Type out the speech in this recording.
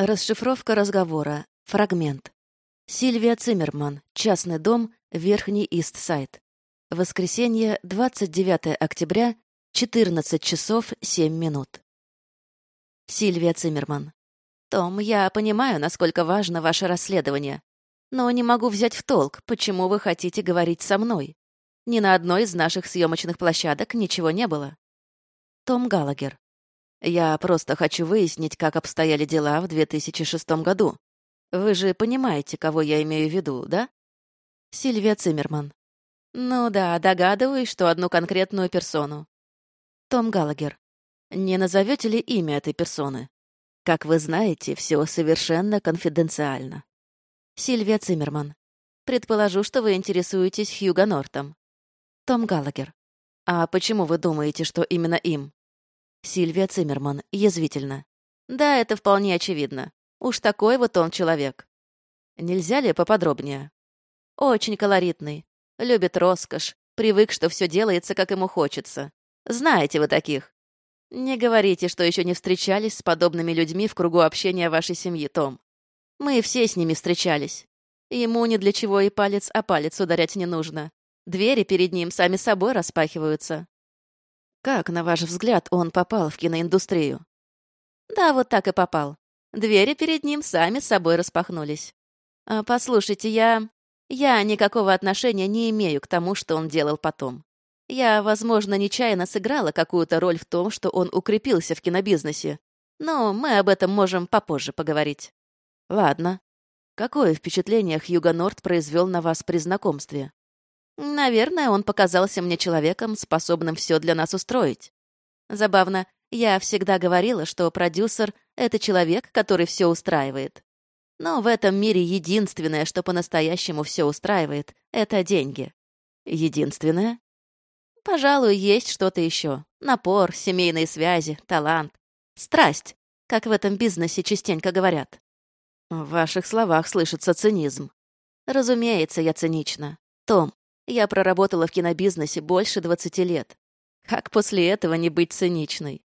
Расшифровка разговора. Фрагмент. Сильвия Циммерман. Частный дом. Верхний Ист-Сайд. Воскресенье, 29 октября, 14 часов 7 минут. Сильвия Циммерман. «Том, я понимаю, насколько важно ваше расследование, но не могу взять в толк, почему вы хотите говорить со мной. Ни на одной из наших съемочных площадок ничего не было». Том Галагер. Я просто хочу выяснить, как обстояли дела в 2006 году. Вы же понимаете, кого я имею в виду, да? Сильвия Циммерман. Ну да, догадываюсь, что одну конкретную персону. Том Галагер. Не назовете ли имя этой персоны? Как вы знаете, все совершенно конфиденциально. Сильвия Циммерман. Предположу, что вы интересуетесь Хьюго Нортом. Том Галагер. А почему вы думаете, что именно им? Сильвия Циммерман, язвительно. «Да, это вполне очевидно. Уж такой вот он человек. Нельзя ли поподробнее?» «Очень колоритный. Любит роскошь. Привык, что все делается, как ему хочется. Знаете вы таких?» «Не говорите, что еще не встречались с подобными людьми в кругу общения вашей семьи, Том. Мы все с ними встречались. Ему ни для чего и палец о палец ударять не нужно. Двери перед ним сами собой распахиваются. Как, на ваш взгляд, он попал в киноиндустрию? Да, вот так и попал. Двери перед ним сами собой распахнулись. А, послушайте, я... Я никакого отношения не имею к тому, что он делал потом. Я, возможно, нечаянно сыграла какую-то роль в том, что он укрепился в кинобизнесе. Но мы об этом можем попозже поговорить. Ладно. Какое впечатление Хьюго Норт произвел на вас при знакомстве? Наверное, он показался мне человеком, способным все для нас устроить. Забавно, я всегда говорила, что продюсер — это человек, который все устраивает. Но в этом мире единственное, что по-настоящему все устраивает, — это деньги. Единственное? Пожалуй, есть что-то еще. Напор, семейные связи, талант. Страсть, как в этом бизнесе частенько говорят. В ваших словах слышится цинизм. Разумеется, я цинична. Том, я проработала в кинобизнесе больше 20 лет. Как после этого не быть циничной?